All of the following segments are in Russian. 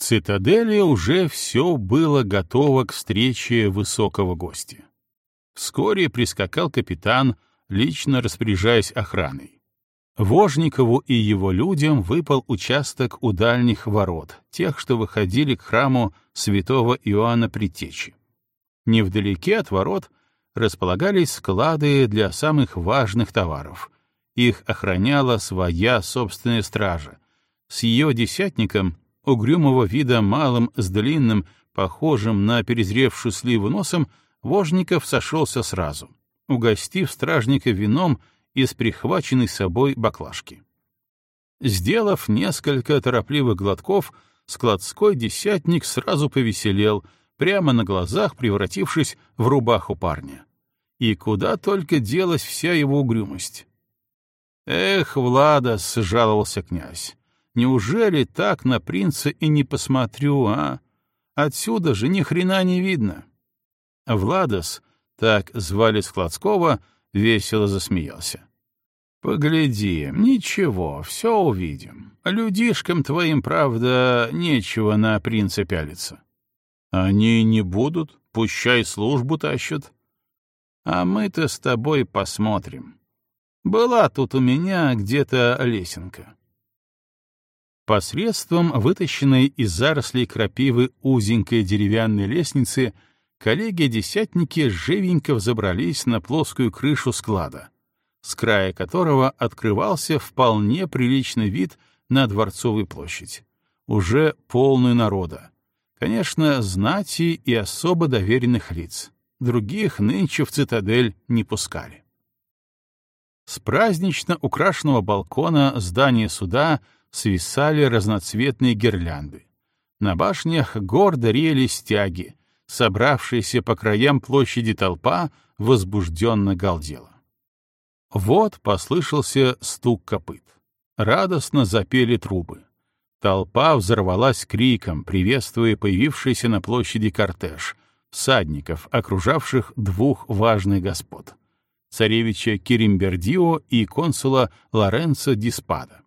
цитадели уже все было готово к встрече высокого гостя. Вскоре прискакал капитан, лично распоряжаясь охраной. Вожникову и его людям выпал участок у дальних ворот, тех, что выходили к храму святого Иоанна Предтечи. Невдалеке от ворот располагались склады для самых важных товаров. Их охраняла своя собственная стража. С ее десятником, угрюмого вида малым с длинным, похожим на перезревшую сливу носом, Вожников сошелся сразу, угостив стражника вином из прихваченной собой баклажки. Сделав несколько торопливых глотков, складской десятник сразу повеселел, прямо на глазах превратившись в рубаху парня. И куда только делась вся его угрюмость. «Эх, Влада!» — сжаловался князь. «Неужели так на принца и не посмотрю, а? Отсюда же ни хрена не видно!» Владос, так звали Складского, весело засмеялся. «Погляди, ничего, все увидим. Людишкам твоим, правда, нечего на принца пялиться. Они не будут, пущай службу тащат. А мы-то с тобой посмотрим. Была тут у меня где-то лесенка». Посредством вытащенной из зарослей крапивы узенькой деревянной лестницы — коллеги-десятники живенько взобрались на плоскую крышу склада, с края которого открывался вполне приличный вид на Дворцовую площадь, уже полную народа. Конечно, знати и особо доверенных лиц. Других нынче в цитадель не пускали. С празднично украшенного балкона здания суда свисали разноцветные гирлянды. На башнях гордо рели стяги, собравшаяся по краям площади толпа возбужденно галдела. Вот послышался стук копыт. Радостно запели трубы. Толпа взорвалась криком, приветствуя появившийся на площади кортеж всадников, окружавших двух важных господ — царевича Киримбердио и консула Лоренцо Диспада.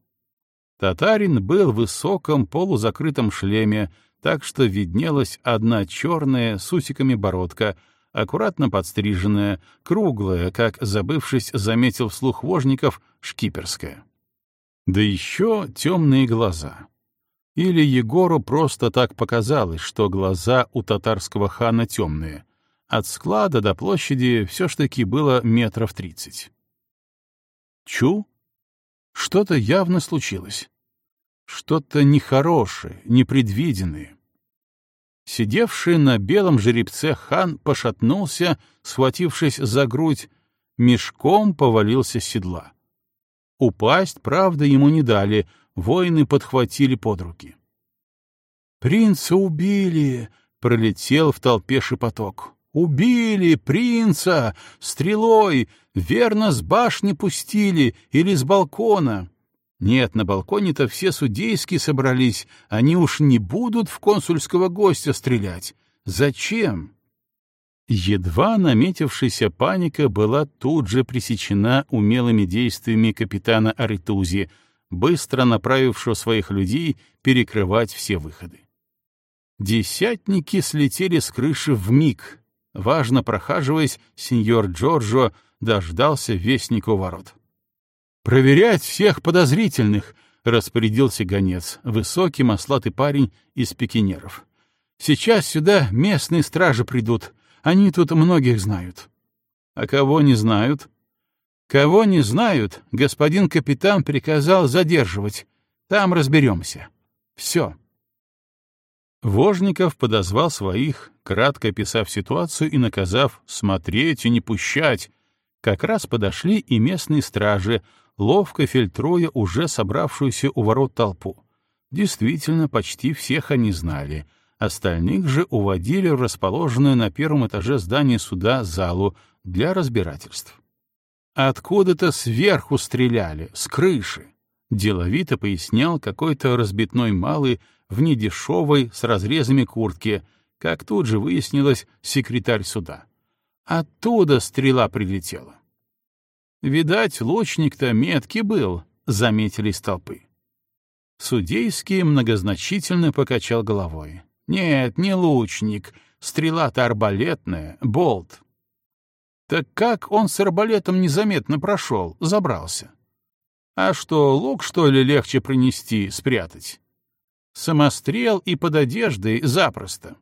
Татарин был в высоком полузакрытом шлеме так что виднелась одна черная с усиками бородка, аккуратно подстриженная, круглая, как, забывшись, заметил вслух вожников, шкиперская. Да еще темные глаза. Или Егору просто так показалось, что глаза у татарского хана темные. От склада до площади все ж таки было метров тридцать. Чу? Что-то явно случилось. Что-то нехорошее, непредвиденное. Сидевший на белом жеребце хан пошатнулся, схватившись за грудь, мешком повалился с седла. Упасть, правда, ему не дали, воины подхватили под руки. «Принца убили!» — пролетел в толпе шепоток. «Убили принца! Стрелой! Верно, с башни пустили или с балкона!» Нет, на балконе-то все судейские собрались, они уж не будут в консульского гостя стрелять. Зачем? Едва наметившаяся паника была тут же пресечена умелыми действиями капитана Аритузи, быстро направившего своих людей перекрывать все выходы. Десятники слетели с крыши в миг. Важно прохаживаясь, сеньор Джорджо дождался вестника у ворот. «Проверять всех подозрительных!» — распорядился гонец, высокий маслатый парень из пекинеров. «Сейчас сюда местные стражи придут. Они тут многих знают». «А кого не знают?» «Кого не знают, господин капитан приказал задерживать. Там разберемся. Все». Вожников подозвал своих, кратко описав ситуацию и наказав смотреть и не пущать. Как раз подошли и местные стражи, ловко фильтруя уже собравшуюся у ворот толпу. Действительно, почти всех они знали. Остальных же уводили в расположенную на первом этаже здания суда залу для разбирательств. Откуда-то сверху стреляли, с крыши. Деловито пояснял какой-то разбитной малый в недешевой с разрезами куртки, как тут же выяснилось секретарь суда. Оттуда стрела прилетела. Видать, лучник-то меткий был, — заметили из толпы. Судейский многозначительно покачал головой. «Нет, не лучник. Стрела-то арбалетная, болт». «Так как он с арбалетом незаметно прошел, забрался?» «А что, лук, что ли, легче принести, спрятать?» «Самострел и под одеждой запросто».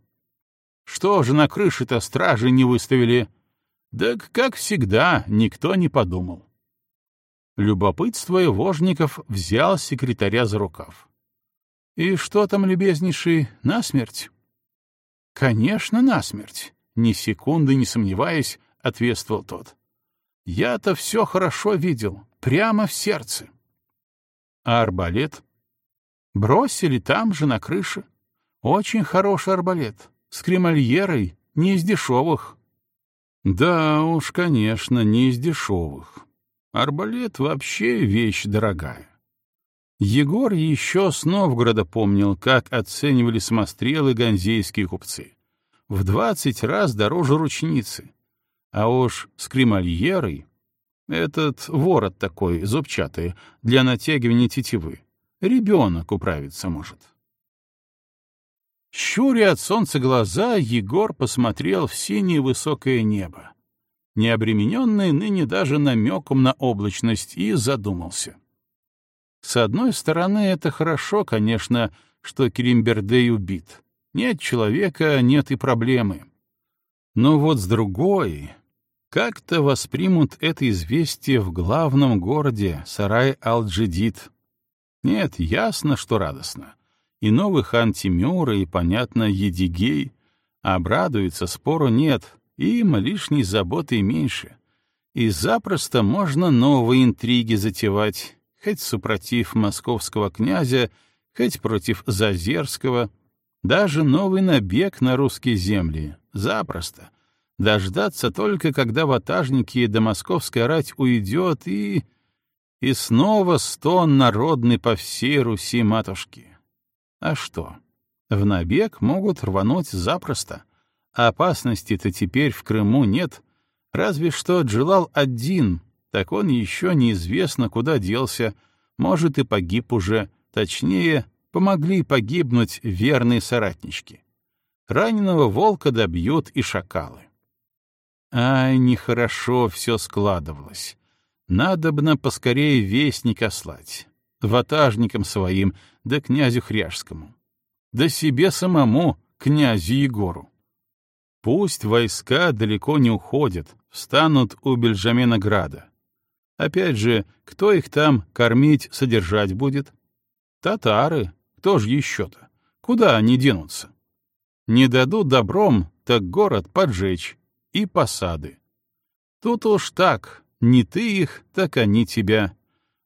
«Что же на крыше-то стражи не выставили?» Так, как всегда, никто не подумал. Любопытствуя, Вожников взял секретаря за рукав. «И что там, любезнейший, насмерть?» «Конечно, насмерть», — ни секунды не сомневаясь, ответствовал тот. «Я-то все хорошо видел, прямо в сердце». «А арбалет?» «Бросили там же, на крыше. Очень хороший арбалет, с кремольерой, не из дешевых». «Да уж, конечно, не из дешевых. Арбалет вообще вещь дорогая. Егор еще с Новгорода помнил, как оценивали самострелы ганзейские купцы. В двадцать раз дороже ручницы. А уж с кремольерой... Этот ворот такой, зубчатый, для натягивания тетивы. Ребенок управиться может. Щуря от солнца глаза, Егор посмотрел в синее высокое небо не обремененный ныне даже намеком на облачность, и задумался. С одной стороны, это хорошо, конечно, что Керимбердей убит. Нет человека, нет и проблемы. Но вот с другой, как-то воспримут это известие в главном городе, Сарай-Ал-Джидид. Нет, ясно, что радостно. И новый хан Тимюра, и, понятно, Едигей. Обрадуется, спору нет, им лишней заботы меньше. И запросто можно новые интриги затевать, хоть супротив московского князя, хоть против Зазерского, даже новый набег на русские земли. Запросто. Дождаться только, когда ватажники да московская рать уйдет, и... И снова стон народный по всей Руси матушки. А что? В набег могут рвануть запросто — Опасности-то теперь в Крыму нет, разве что Джилал один, так он еще неизвестно куда делся, может и погиб уже, точнее, помогли погибнуть верные соратнички. Раненого волка добьют и шакалы. Ай, нехорошо все складывалось. Надобно поскорее вестника слать, ватажникам своим, да князю Хряжскому, да себе самому, князю Егору. Пусть войска далеко не уходят, встанут у Бельжамена-града. Опять же, кто их там кормить, содержать будет? Татары, кто же еще-то? Куда они денутся? Не дадут добром, так город поджечь и посады. Тут уж так, не ты их, так они тебя.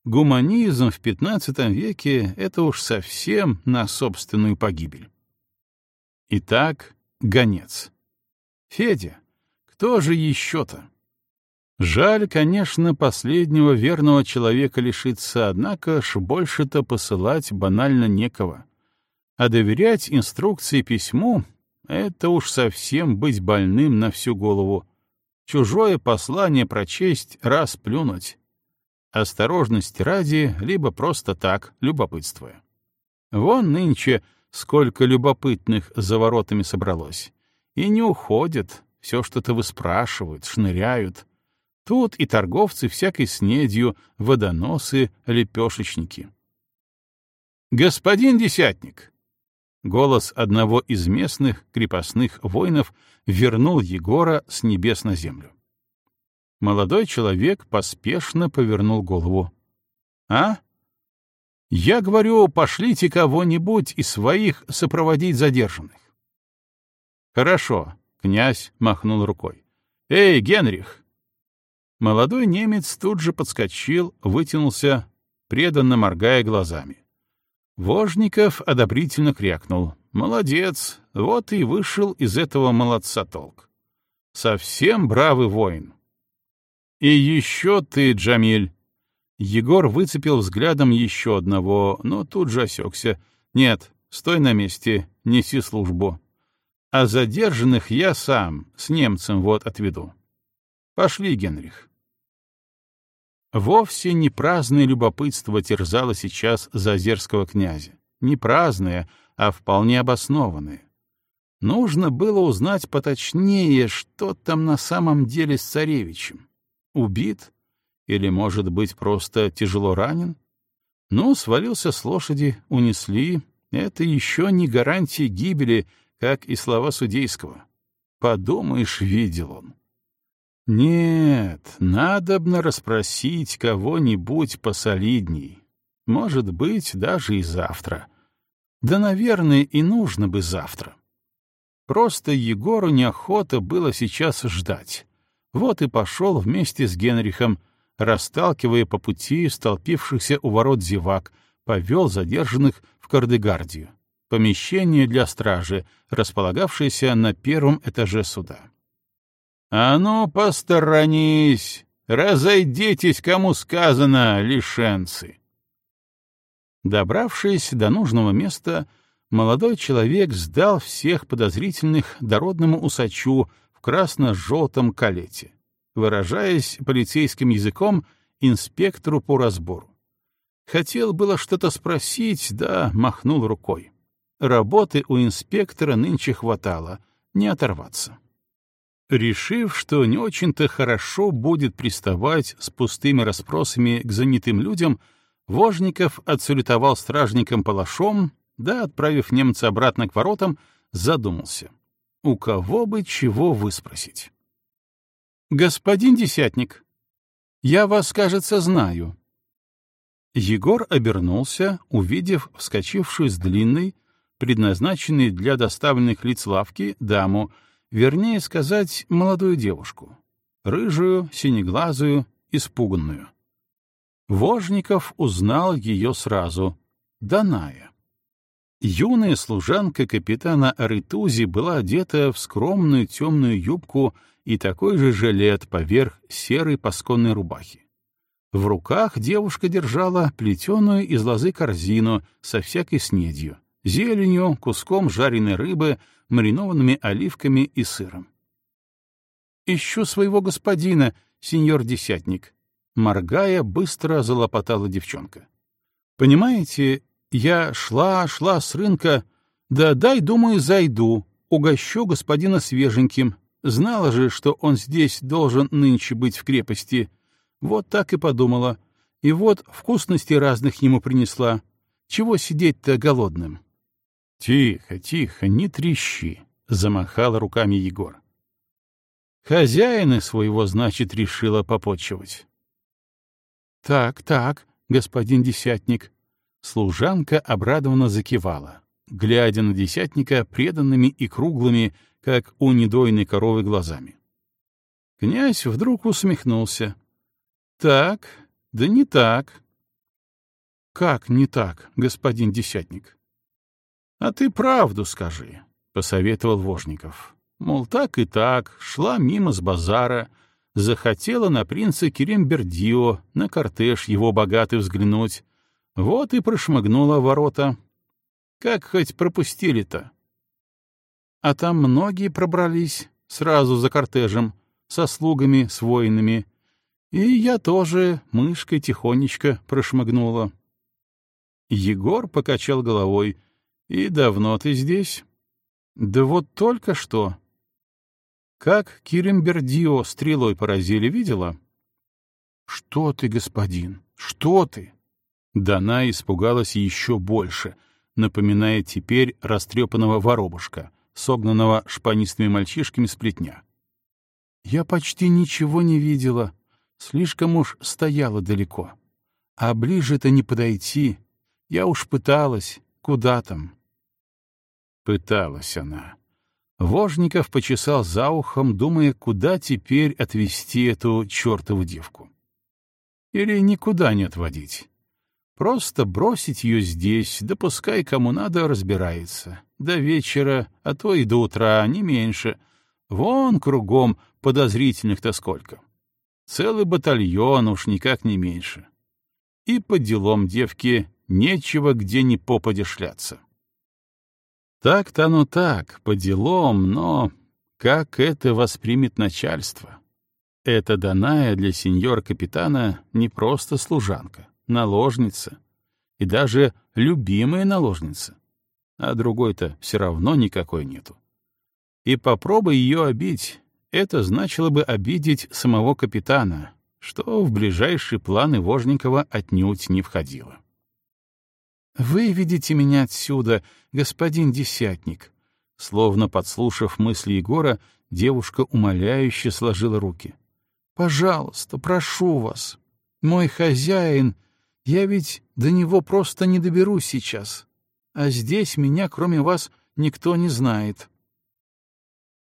Гуманизм в XV веке — это уж совсем на собственную погибель. Итак, гонец. Федя, кто же еще-то? Жаль, конечно, последнего верного человека лишиться, однако ж больше-то посылать банально некого. А доверять инструкции письму — это уж совсем быть больным на всю голову. Чужое послание прочесть, раз плюнуть. Осторожность ради, либо просто так, любопытствуя. Вон нынче сколько любопытных за воротами собралось. И не уходят, все что-то выспрашивают, шныряют. Тут и торговцы всякой снедью, водоносы, лепешечники. «Господин Десятник!» Голос одного из местных крепостных воинов вернул Егора с небес на землю. Молодой человек поспешно повернул голову. «А? Я говорю, пошлите кого-нибудь из своих сопроводить задержанных. «Хорошо», — князь махнул рукой. «Эй, Генрих!» Молодой немец тут же подскочил, вытянулся, преданно моргая глазами. Вожников одобрительно крякнул. «Молодец! Вот и вышел из этого молодца толк. Совсем бравый воин!» «И еще ты, Джамиль!» Егор выцепил взглядом еще одного, но тут же осекся. «Нет, стой на месте, неси службу а задержанных я сам с немцем вот отведу. Пошли, Генрих. Вовсе не праздное любопытство терзало сейчас Зазерского князя. Не праздное, а вполне обоснованное. Нужно было узнать поточнее, что там на самом деле с царевичем. Убит? Или, может быть, просто тяжело ранен? Ну, свалился с лошади, унесли. Это еще не гарантия гибели, как и слова судейского. Подумаешь, видел он. Нет, надобно расспросить кого-нибудь посолидней. Может быть, даже и завтра. Да, наверное, и нужно бы завтра. Просто Егору неохота было сейчас ждать. Вот и пошел вместе с Генрихом, расталкивая по пути столпившихся у ворот зевак, повел задержанных в Кардегардию, помещение для стражи, располагавшееся на первом этаже суда. «А ну, посторонись! Разойдитесь, кому сказано, лишенцы!» Добравшись до нужного места, молодой человек сдал всех подозрительных дородному усачу красно-желтом калете, выражаясь полицейским языком инспектору по разбору. Хотел было что-то спросить, да махнул рукой. Работы у инспектора нынче хватало, не оторваться. Решив, что не очень-то хорошо будет приставать с пустыми расспросами к занятым людям, Вожников отсулетовал стражникам палашом, да, отправив немца обратно к воротам, задумался. У кого бы чего выспросить? «Господин Десятник, я вас, кажется, знаю». Егор обернулся, увидев вскочившую с длинной, предназначенной для доставленных лиц лавки, даму, вернее сказать, молодую девушку, рыжую, синеглазую, испуганную. Вожников узнал ее сразу — Даная. Юная служанка капитана Аритузи была одета в скромную темную юбку и такой же жилет поверх серой пасконной рубахи. В руках девушка держала плетеную из лозы корзину со всякой снедью, зеленью, куском жареной рыбы, маринованными оливками и сыром. «Ищу своего господина, сеньор Десятник», — моргая, быстро залопотала девчонка. «Понимаете, я шла, шла с рынка, да дай, думаю, зайду, угощу господина свеженьким. Знала же, что он здесь должен нынче быть в крепости. Вот так и подумала. И вот вкусности разных ему принесла. Чего сидеть-то голодным? — Тихо, тихо, не трещи, — замахал руками Егор. Хозяина своего, значит, решила попотчевать. — Так, так, господин десятник, Служанка обрадованно закивала, глядя на десятника преданными и круглыми, как у недойной коровы, глазами. Князь вдруг усмехнулся. «Так, да не так». «Как не так, господин десятник?» «А ты правду скажи», — посоветовал Вожников. Мол, так и так, шла мимо с базара, захотела на принца Керембердио, на кортеж его богатый взглянуть, вот и прошмыгнула ворота. Как хоть пропустили-то? А там многие пробрались сразу за кортежем, со слугами, с воинами. И я тоже мышкой тихонечко прошмыгнула. Егор покачал головой. «И давно ты здесь?» «Да вот только что». «Как Киримбердио стрелой поразили, видела?» «Что ты, господин, что ты?» Дана испугалась еще больше, напоминая теперь растрепанного воробушка, согнанного шпанистыми мальчишками с плетня. «Я почти ничего не видела, слишком уж стояла далеко. А ближе-то не подойти. Я уж пыталась, куда там?» Пыталась она. Вожников почесал за ухом, думая, куда теперь отвезти эту чертову девку. Или никуда не отводить. Просто бросить ее здесь, да пускай кому надо разбирается. До вечера, а то и до утра, не меньше. Вон кругом подозрительных-то сколько. Целый батальон уж никак не меньше. И по делам девки нечего где ни попадя шляться. Так-то оно так, по делам, но как это воспримет начальство? Эта Даная для сеньора-капитана не просто служанка, наложница и даже любимая наложница. А другой-то все равно никакой нету. И попробуй ее обидеть, это значило бы обидеть самого капитана, что в ближайшие планы Вожникова отнюдь не входило. «Выведите меня отсюда, господин Десятник!» Словно подслушав мысли Егора, девушка умоляюще сложила руки. Пожалуйста, прошу вас. Мой хозяин, я ведь до него просто не доберусь сейчас. А здесь меня, кроме вас, никто не знает.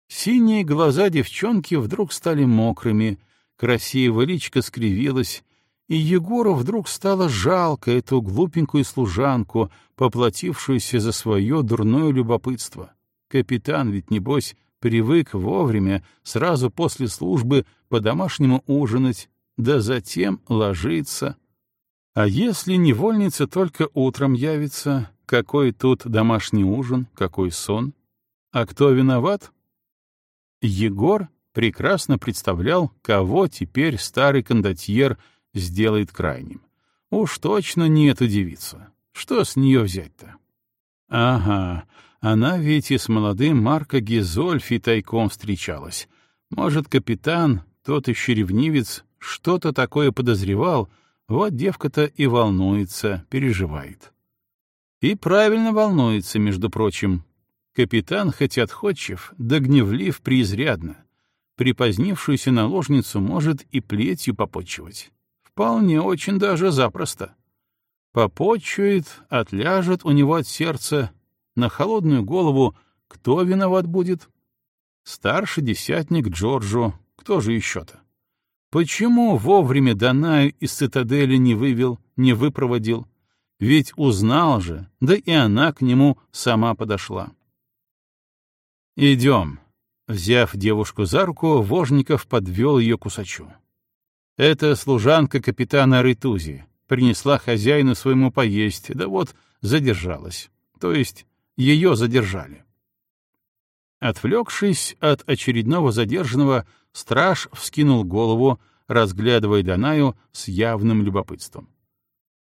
Синие глаза девчонки вдруг стали мокрыми, красивая личка скривилась, и Егору вдруг стало жалко эту глупенькую служанку, поплатившуюся за свое дурное любопытство. Капитан ведь, небось, привык вовремя, сразу после службы, по-домашнему ужинать, да затем ложиться. А если невольница только утром явится, какой тут домашний ужин, какой сон? А кто виноват? Егор прекрасно представлял, кого теперь старый кондотьер сделает крайним. Уж точно не эту девицу. Что с нее взять-то? Ага, она ведь и с молодым Марко Гизольфи тайком встречалась. Может, капитан, тот еще ревнивец, что-то такое подозревал, вот девка-то и волнуется, переживает. И правильно волнуется, между прочим. Капитан хоть отходчив, да гневлив преизрядно. Припозднившуюся наложницу может и плетью попочивать. Вполне очень даже запросто. Попочует, отляжет у него от сердца, на холодную голову кто виноват будет? Старший десятник Джорджо, кто же еще-то? Почему вовремя Данаю из цитадели не вывел, не выпроводил? Ведь узнал же, да и она к нему сама подошла. «Идем», — взяв девушку за руку, Вожников подвел ее к усачу. «Это служанка капитана Ритузи, принесла хозяину своему поесть, да вот задержалась. То есть ее задержали. Отвлекшись от очередного задержанного, страж вскинул голову, разглядывая Данаю с явным любопытством.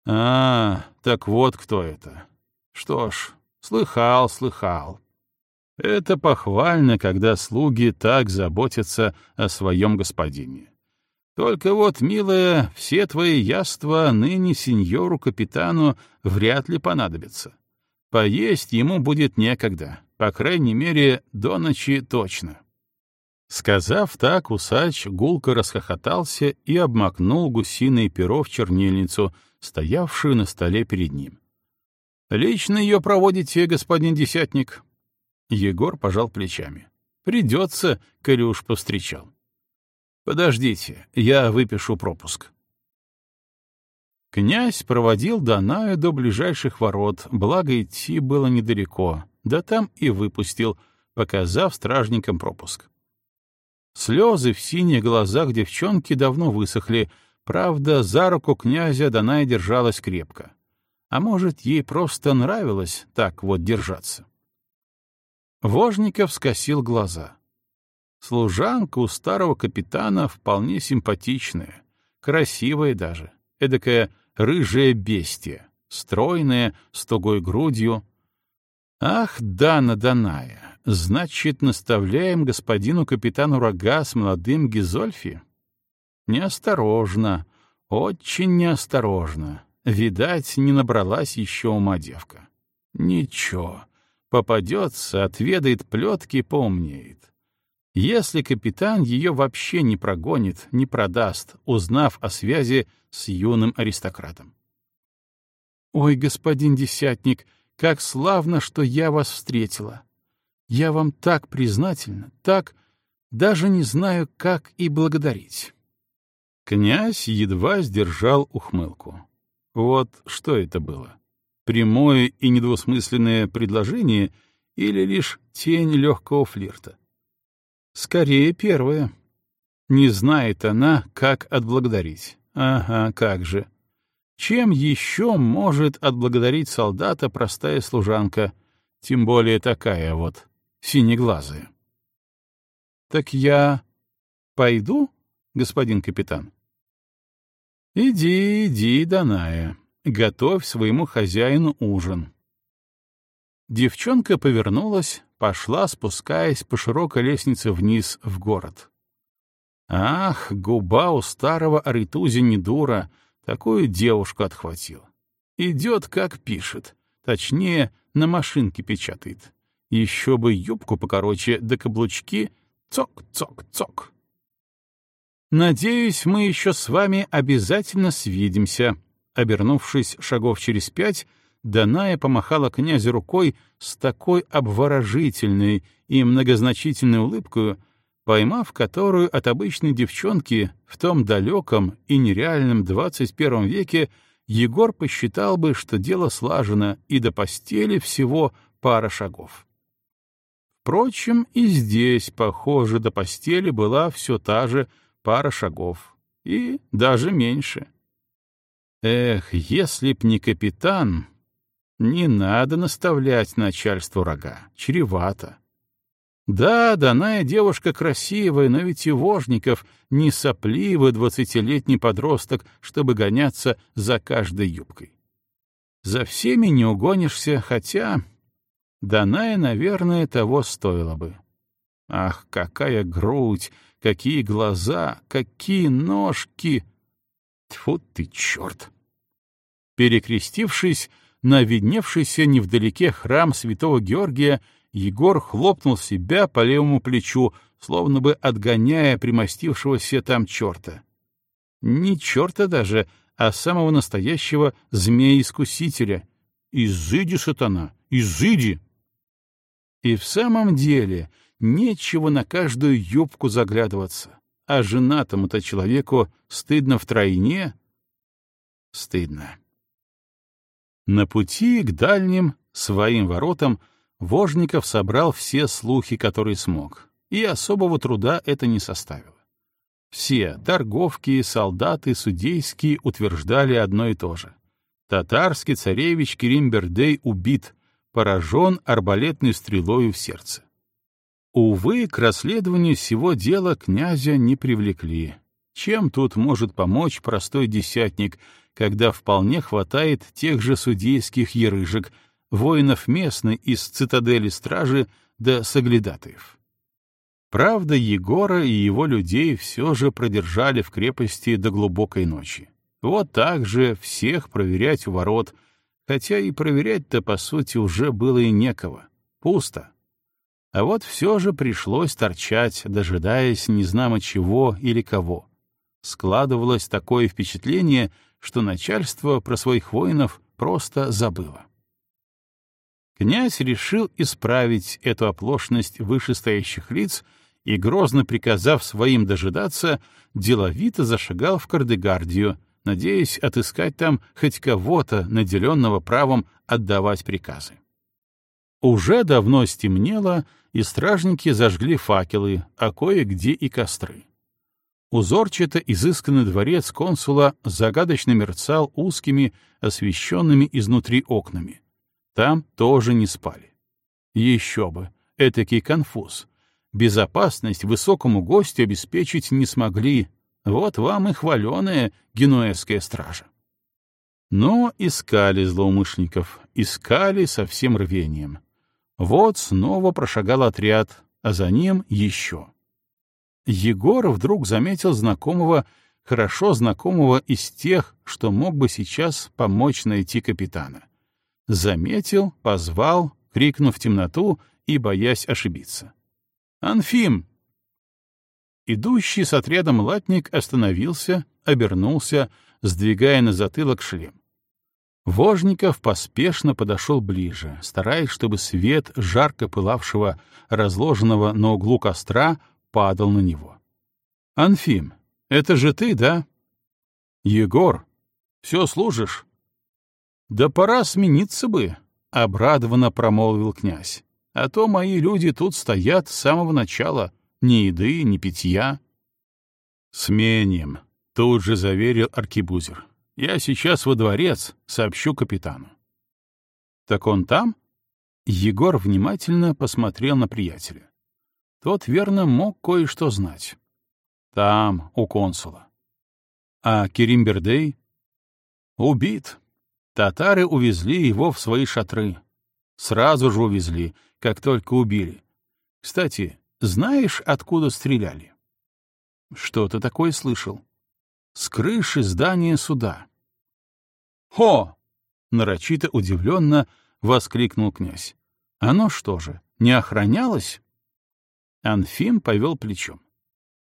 «А, так вот кто это. Что ж, слыхал, слыхал. Это похвально, когда слуги так заботятся о своем господине. Только вот, милая, все твои яства ныне сеньору-капитану вряд ли понадобятся. Поесть ему будет некогда, по крайней мере, до ночи точно. Сказав так, усач гулко расхохотался и обмакнул гусиное перо в чернильницу, стоявшую на столе перед ним. «Лично ее проводите, господин десятник?» Егор пожал плечами. «Придется, коли уж повстречал». «Подождите, я выпишу пропуск». Князь проводил Данаю до ближайших ворот, благо идти было недалеко, да там и выпустил, показав стражникам пропуск. Слезы в синих глазах девчонки давно высохли, правда, за руку князя Даная держалась крепко. А может, ей просто нравилось так вот держаться. Вожников скосил глаза. Служанка у старого капитана вполне симпатичная, красивая даже, эдакая рыжее бестие, стройное, с тугой грудью. Ах, Дана Даная, значит, наставляем господину капитану рога с молодым Гизольфи? Неосторожно, очень неосторожно. Видать, не набралась еще ума девка. Ничего, попадется, отведает плетки, поумнеет. Если капитан ее вообще не прогонит, не продаст, узнав о связи с юным аристократом. «Ой, господин Десятник, как славно, что я вас встретила! Я вам так признательна, так... даже не знаю, как и благодарить». Князь едва сдержал ухмылку. Вот что это было? Прямое и недвусмысленное предложение или лишь тень легкого флирта? Скорее первое. Не знает она, как отблагодарить. Ага, как же. Чем еще может отблагодарить солдата простая служанка, тем более такая вот, синеглазая? Так я пойду? господин капитан. Иди, иди, Даная, готовь своему хозяину ужин. Девчонка повернулась, пошла, спускаясь по широкой лестнице вниз в город. Ах, губа у старого Аритузи не дура, такую девушку отхватил. Идет, как пишет, точнее, на машинке печатает. Еще бы юбку покороче, да каблучки цок-цок-цок. «Надеюсь, мы еще с вами обязательно свидимся», Обернувшись шагов через пять, Даная помахала князю рукой с такой обворожительной и многозначительной улыбкой, поймав которую от обычной девчонки в том далеком и нереальном двадцать первом веке Егор посчитал бы, что дело слажено, и до постели всего пара шагов. Впрочем, и здесь, похоже, до постели была все та же пара шагов, и даже меньше. Эх, если б не капитан, не надо наставлять начальству рога, чревато. Да, данная девушка красивая, но ведь и Вожников не сопливый двадцатилетний подросток, чтобы гоняться за каждой юбкой. За всеми не угонишься, хотя... Даная, наверное, того стоило бы. Ах, какая грудь, какие глаза, какие ножки! Тьфу ты, черт! Перекрестившись на видневшийся невдалеке храм святого Георгия, Егор хлопнул себя по левому плечу, словно бы отгоняя примостившегося там черта. Не черта даже, а самого настоящего змея-искусителя. Изыди, сатана, изыди! И в самом деле нечего на каждую юбку заглядываться, а женатому-то человеку стыдно втройне. Стыдно. На пути к дальним, своим воротам, Вожников собрал все слухи, которые смог, и особого труда это не составило. Все, торговки, солдаты, судейские, утверждали одно и то же. Татарский царевич Керимбердей убит, поражен арбалетной стрелою в сердце. Увы, к расследованию всего дела князя не привлекли. Чем тут может помочь простой десятник, когда вполне хватает тех же судейских ерыжек, воинов местной из цитадели стражи да соглядатаев? Правда, Егора и его людей все же продержали в крепости до глубокой ночи. Вот так же всех проверять у ворот — хотя и проверять-то, по сути, уже было и некого. Пусто. А вот все же пришлось торчать, дожидаясь незнамо чего или кого. Складывалось такое впечатление, что начальство про своих воинов просто забыло. Князь решил исправить эту оплошность вышестоящих лиц и, грозно приказав своим дожидаться, деловито зашагал в Кардегардию, надеясь отыскать там хоть кого-то, наделенного правом отдавать приказы. Уже давно стемнело, и стражники зажгли факелы, а кое-где и костры. Узорчато изысканный дворец консула загадочно мерцал узкими, освещенными изнутри окнами. Там тоже не спали. Еще бы, этакий конфуз. Безопасность высокому гостю обеспечить не смогли, вот вам и хваленая генуэзская стража. Но искали злоумышленников, искали со всем рвением. Вот снова прошагал отряд, а за ним еще. Егор вдруг заметил знакомого, хорошо знакомого из тех, что мог бы сейчас помочь найти капитана. Заметил, позвал, крикнув в темноту и боясь ошибиться. «Анфим, Идущий с отрядом латник остановился, обернулся, сдвигая на затылок шлем. Вожников поспешно подошел ближе, стараясь, чтобы свет жарко пылавшего, разложенного на углу костра, падал на него. «Анфим, это же ты, да?» «Егор, все служишь?» «Да пора смениться бы», — обрадованно промолвил князь. «А то мои люди тут стоят с самого начала, ни еды, ни питья. «Сменим», — тут же заверил аркибузер. «Я сейчас во дворец, сообщу капитану». «Так он там?» Егор внимательно посмотрел на приятеля. Тот, верно, мог кое-что знать. Там, у консула. А Керимбердей? Убит. Татары увезли его в свои шатры. Сразу же увезли, как только убили. Кстати, знаешь, откуда стреляли? Что-то такое слышал. С крыши здания суда. Хо! Нарочито удивленно воскликнул князь. Оно что же, не охранялось? Анфим повел плечом.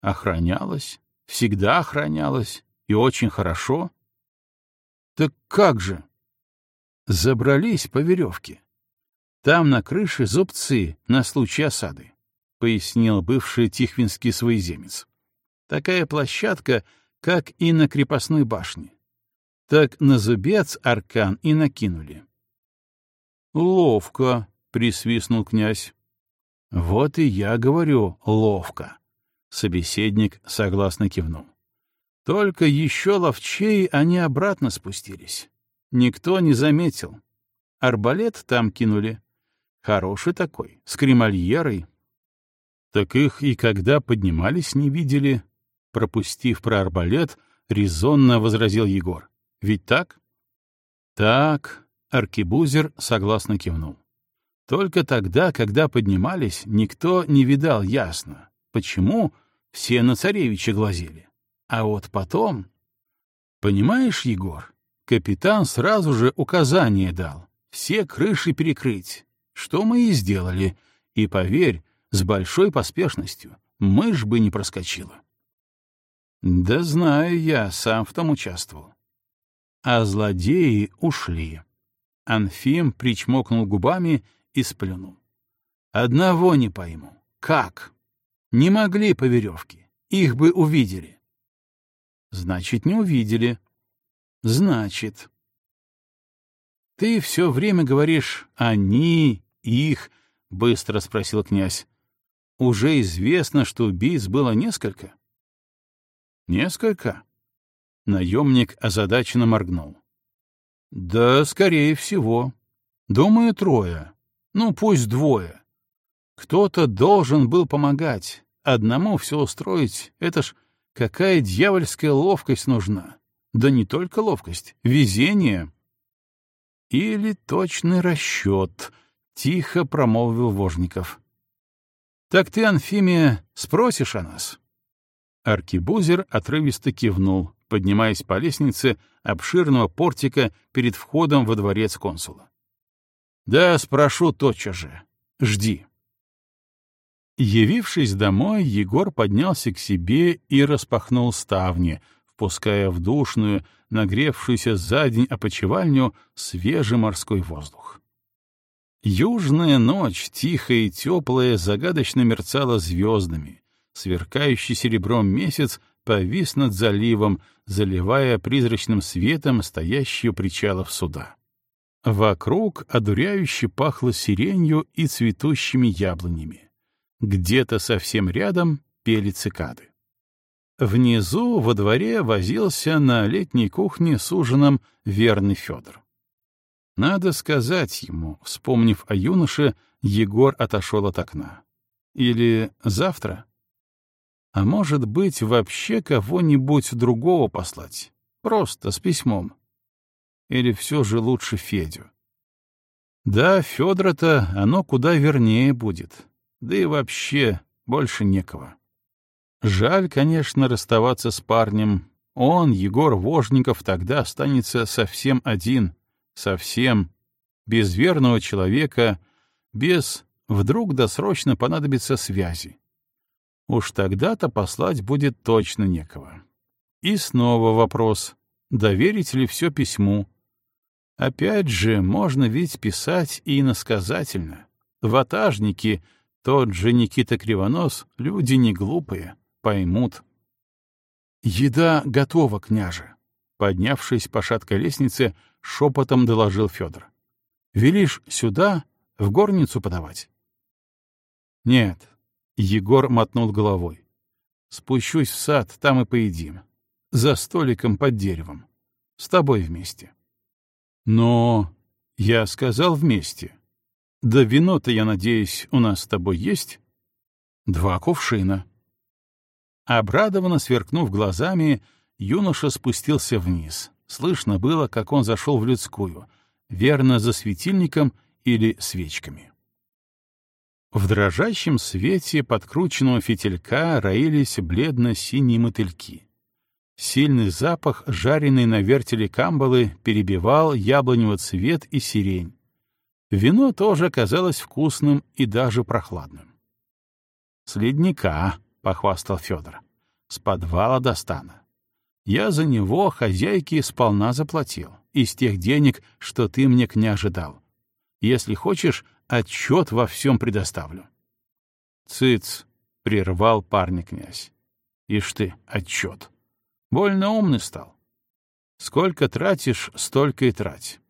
Охранялось, всегда охранялось, и очень хорошо. Так как же? Забрались по веревке. Там на крыше зубцы на случай осады, — пояснил бывший тихвинский своеземец. Такая площадка, как и на крепостной башне. Так на зубец аркан и накинули. «Ловко», — присвистнул князь. «Вот и я говорю, ловко». Собеседник согласно кивнул. Только еще ловчей они обратно спустились. Никто не заметил. Арбалет там кинули. Хороший такой, с кремольерой. Так их и когда поднимались, не видели. Пропустив про арбалет, резонно возразил Егор. Ведь так? Так, аркебузер согласно кивнул. Только тогда, когда поднимались, никто не видал ясно, почему все на царевича глазели. А вот потом... Понимаешь, Егор, капитан сразу же указание дал все крыши перекрыть, что мы и сделали, и, поверь, с большой поспешностью, мышь бы не проскочила. Да знаю я, сам в том участвовал. А злодеи ушли. Анфим причмокнул губами и сплюнул. Одного не пойму. Как? Не могли по веревке. Их бы увидели. Значит, не увидели. Значит. Ты все время говоришь «они», «их», — быстро спросил князь. Уже известно, что убийц было несколько? Несколько? Наемник озадаченно моргнул. Да, скорее всего. Думаю, трое. Ну, пусть двое. Кто-то должен был помогать. Одному все устроить — это ж какая дьявольская ловкость нужна. Да не только ловкость, везение. Или точный расчет, — тихо промолвил Вожников. Так ты, Анфимия, спросишь о нас? Аркибузер отрывисто кивнул, поднимаясь по лестнице обширного портика перед входом во дворец консула. Да, спрошу тотчас же. Жди. Явившись домой, Егор поднялся к себе и распахнул ставни, впуская в душную, нагревшуюся за день опочивальню свежий морской воздух. Южная ночь, тихая и теплая, загадочно мерцала звездами. Сверкающий серебром месяц повис над заливом, заливая призрачным светом стоящие причалов суда. Вокруг одуряюще пахло сиренью и цветущими яблонями. Где-то совсем рядом пели цикады. Внизу во дворе возился на летней кухне с ужином верный Федор. Надо сказать ему, вспомнив о юноше, Егор отошел от окна. Или завтра? А может быть, вообще кого-нибудь другого послать? Просто с письмом или все же лучше Федю? Да, Федора-то оно куда вернее будет. Да и вообще больше некого. Жаль, конечно, расставаться с парнем. Он, Егор Вожников, тогда останется совсем один, совсем, без верного человека, без вдруг досрочно понадобится связи. Уж тогда-то послать будет точно некого. И снова вопрос, доверить ли все письму, Опять же, можно ведь писать и иносказательно. Ватажники, тот же Никита Кривонос, люди не глупые, поймут. «Еда готова, княже», — поднявшись по шаткой лестнице, шепотом доложил Федор. «Велишь сюда, в горницу подавать?» «Нет», — Егор мотнул головой. «Спущусь в сад, там и поедим. За столиком под деревом. С тобой вместе». Но я сказал вместе. Да вино-то, я надеюсь, у нас с тобой есть? Два кувшина. Обрадованно сверкнув глазами, юноша спустился вниз. Слышно было, как он зашел в людскую, верно за светильником или свечками. В дрожащем свете подкрученного фитилька роились бледно-синие мотыльки. Сильный запах, жареный на вертеле камбалы, перебивал яблоневый цвет и сирень. Вино тоже казалось вкусным и даже прохладным. «Следника», — похвастал Федор, — «с подвала достану. Я за него хозяйке сполна заплатил, из тех денег, что ты мне, княже, ожидал. Если хочешь, отчет во всем предоставлю». «Цыц», — прервал парня князь. «Ишь ты, отчет. Больно умный стал. Сколько тратишь, столько и трать.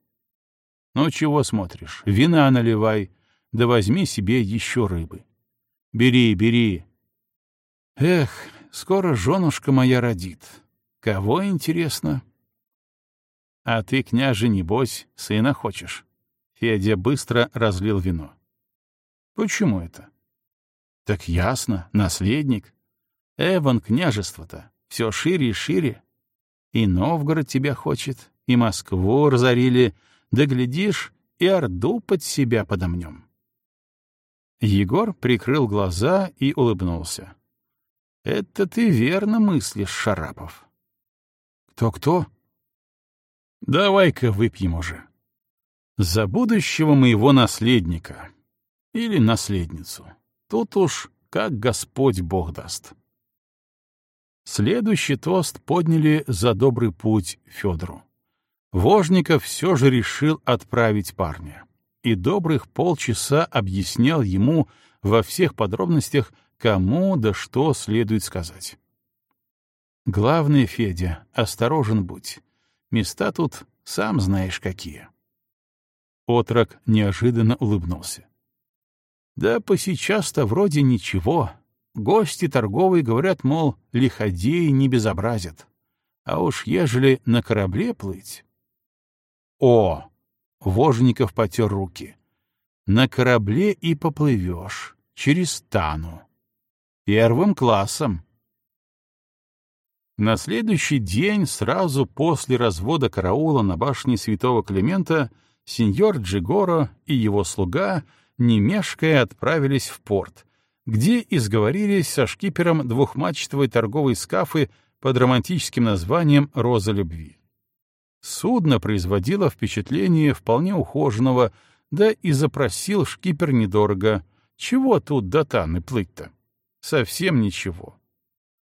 Ну, чего смотришь? Вина наливай, да возьми себе еще рыбы. Бери, бери. Эх, скоро женушка моя родит. Кого, интересно? А ты, княже, небось, сына хочешь? Федя быстро разлил вино. Почему это? Так ясно, наследник. Эван княжество-то все шире и шире. И Новгород тебя хочет, и Москву разорили, да глядишь, и Орду под себя подомнем. Егор прикрыл глаза и улыбнулся. — Это ты верно мыслишь, Шарапов. Кто — Давай-ка выпьем уже. За будущего моего наследника. Или наследницу. Тут уж как Господь Бог даст. Следующий тост подняли за добрый путь Федору. Вожников все же решил отправить парня. И добрых полчаса объяснял ему во всех подробностях, кому да что следует сказать. Главное, Федя, осторожен будь. Места тут сам знаешь какие. Отрок неожиданно улыбнулся. Да по сейчас-то вроде ничего. Гости торговые говорят, мол, лиходеи не безобразят. А уж ежели на корабле плыть, о! Вожников потер руки. На корабле и поплывешь, через Тану. Первым классом. На следующий день, сразу после развода караула на башне святого Климента, сеньор Джигоро и его слуга, не мешкая, отправились в порт, где и сговорились со шкипером двухмачтовой торговой скафы под романтическим названием «Роза любви». Судно производило впечатление вполне ухоженного, да и запросил шкипер недорого. Чего тут до Таны плыть-то? Совсем ничего.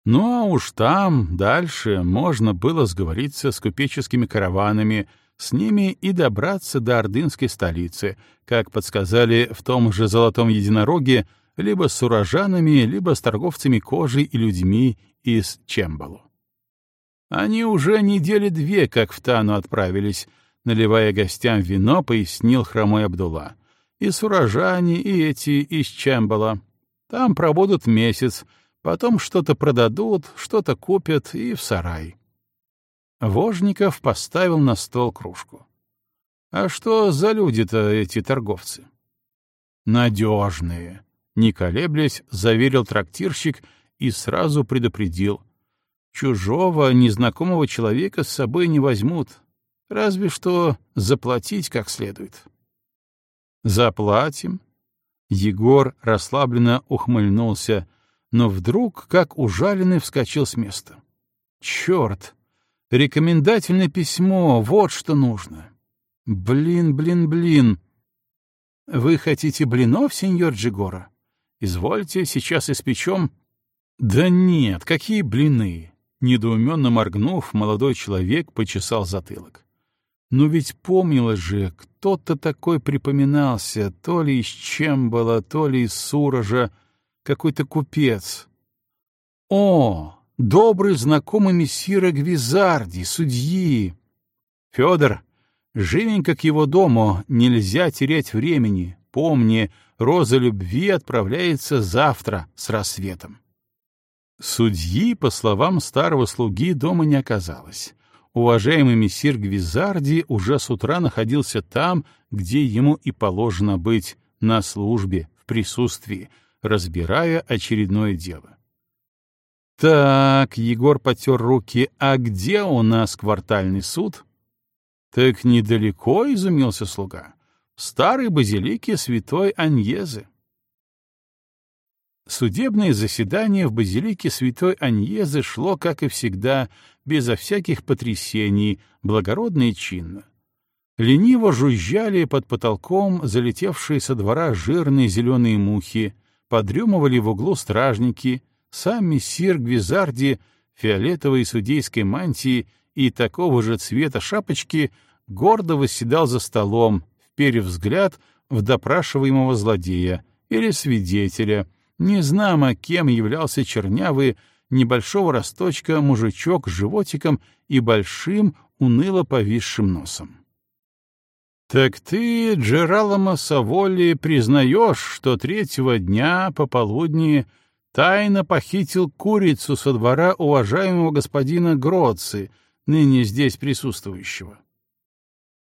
Ну а уж там, дальше, можно было сговориться с купеческими караванами, с ними и добраться до ордынской столицы, как подсказали в том же «Золотом единороге», либо с урожанами, либо с торговцами кожей и людьми из Чембалу. Они уже недели две, как в Тану отправились, наливая гостям вино, пояснил хромой Абдулла. И сурожане, и эти из Чембала. Там пробудут месяц, потом что-то продадут, что-то купят и в сарай. Вожников поставил на стол кружку. А что за люди-то эти торговцы? Надежные, не колеблясь, заверил трактирщик и сразу предупредил. Чужого, незнакомого человека с собой не возьмут, разве что заплатить как следует. Заплатим. Егор расслабленно ухмыльнулся, но вдруг, как ужаленный, вскочил с места. Черт! Рекомендательное письмо, вот что нужно. Блин, блин, блин. Вы хотите блинов, сеньор Джигора? Извольте, сейчас испечем. Да нет, какие блины? Недоуменно моргнув, молодой человек почесал затылок. Но ведь помнилось же, кто-то такой припоминался, то ли из Чембала, то ли из Суража, какой-то купец. О, добрый знакомый мессира Гвизарди, судьи! Федор, живенько к его дому, нельзя терять времени. Помни, роза любви отправляется завтра с рассветом. Судьи, по словам старого слуги, дома не оказалось. Уважаемый мессир Гвизарди уже с утра находился там, где ему и положено быть, на службе, в присутствии, разбирая очередное дело. Так, Егор потер руки, а где у нас квартальный суд? Так недалеко, изумился слуга. В старой базилике святой Аньезы. Судебное заседание в базилике святой Аньезы шло, как и всегда, безо всяких потрясений, благородно и чинно. Лениво жужжали под потолком залетевшие со двора жирные зеленые мухи, подремывали в углу стражники, сам мессир Гвизарди фиолетовой судейской мантии и такого же цвета шапочки гордо восседал за столом, вперев взгляд в допрашиваемого злодея или свидетеля, незнамо кем являлся чернявый, небольшого росточка мужичок с животиком и большим, уныло повисшим носом. «Так ты, Джералома Саволи, признаешь, что третьего дня пополудни тайно похитил курицу со двора уважаемого господина Гроци, ныне здесь присутствующего.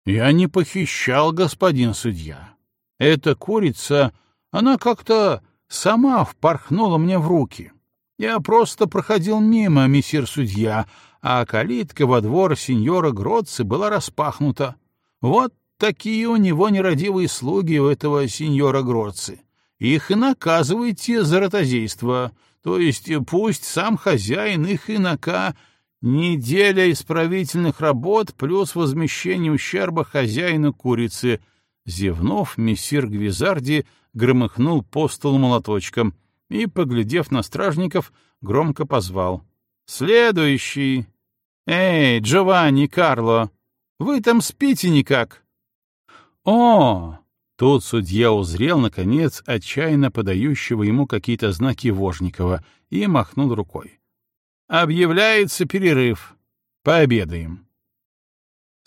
Я не похищал, господин судья. Эта курица, она как-то сама впорхнула мне в руки. Я просто проходил мимо, мессир судья, а калитка во двор сеньора Гроци была распахнута. Вот такие у него нерадивые слуги у этого сеньора Гроци их и наказывайте за ротозейство, то есть пусть сам хозяин их инака неделя исправительных работ плюс возмещение ущерба хозяину курицы. Зевнув, мессир Гвизарди громыхнул по столу молоточком и, поглядев на стражников, громко позвал. «Следующий! Эй, Джованни, Карло, вы там спите никак?» «О, Тут судья узрел, наконец, отчаянно подающего ему какие-то знаки Вожникова и махнул рукой. «Объявляется перерыв. Пообедаем».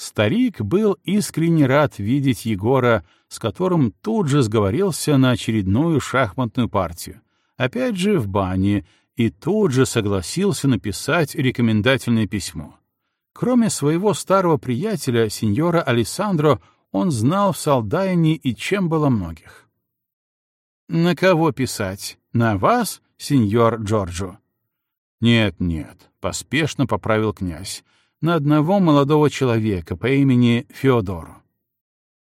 Старик был искренне рад видеть Егора, с которым тут же сговорился на очередную шахматную партию, опять же в бане, и тут же согласился написать рекомендательное письмо. Кроме своего старого приятеля, сеньора Алессандро, он знал в Салдайне и чем было многих. «На кого писать? На вас, сеньор Джорджо?» «Нет, нет», — поспешно поправил князь, «на одного молодого человека по имени Феодору».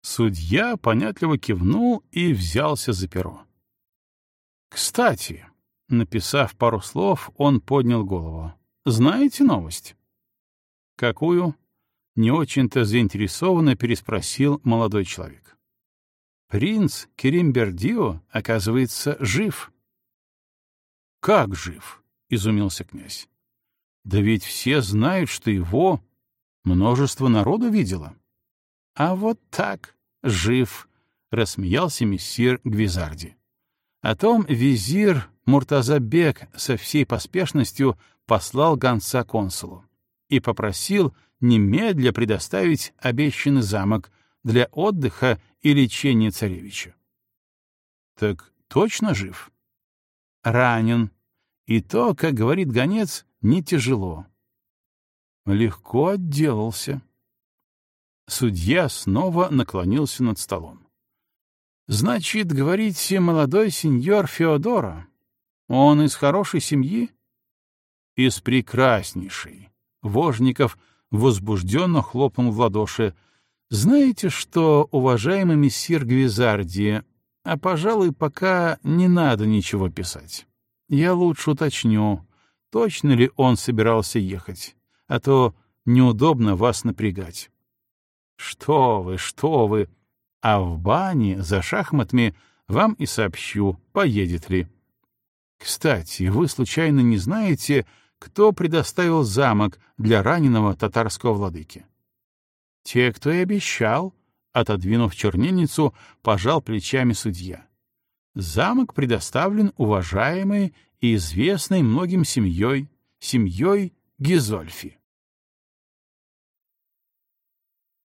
Судья понятливо кивнул и взялся за перо. «Кстати», — написав пару слов, он поднял голову, — «знаете новость?» «Какую?» не очень-то заинтересованно переспросил молодой человек. Принц Керимбердио, оказывается, жив. Как жив? изумился князь. Да ведь все знают, что его множество народу видело. А вот так, жив, рассмеялся мессир Гвизарди. О том визир Муртазабек со всей поспешностью послал гонца консулу и попросил немедля предоставить обещанный замок для отдыха и лечения царевича. Так точно жив? Ранен. И то, как говорит гонец, не тяжело. Легко отделался. Судья снова наклонился над столом. «Значит, говорите, молодой сеньор Феодора, он из хорошей семьи?» «Из прекраснейшей». Вожников возбужденно хлопнул в ладоши. «Знаете что, уважаемый мессир Гвизарди, а, пожалуй, пока не надо ничего писать. Я лучше уточню, точно ли он собирался ехать, а то неудобно вас напрягать». «Что вы, что вы! А в бане за шахматами вам и сообщу, поедет ли». «Кстати, вы случайно не знаете, кто предоставил замок для раненого татарского владыки. Те, кто и обещал, отодвинув чернильницу, пожал плечами судья. Замок предоставлен уважаемой и известной многим семьей, семьей Гизольфи.